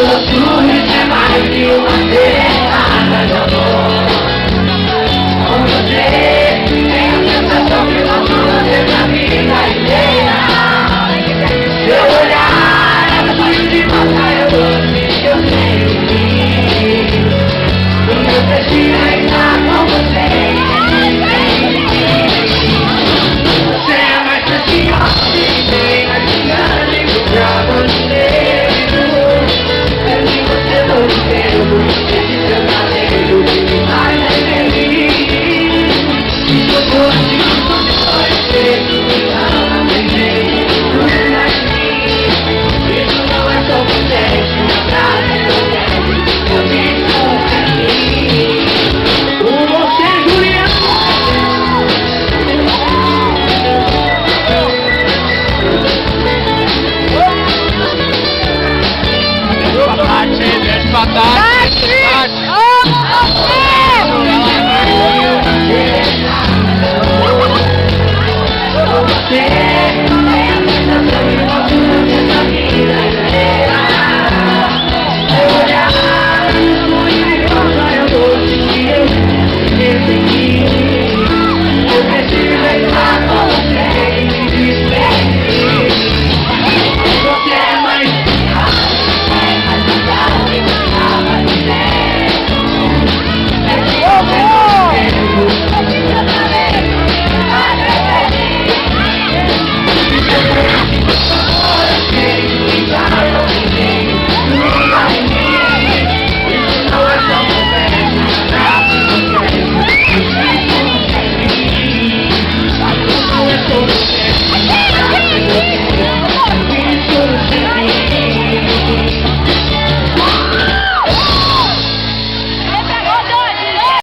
look to him and I. Você!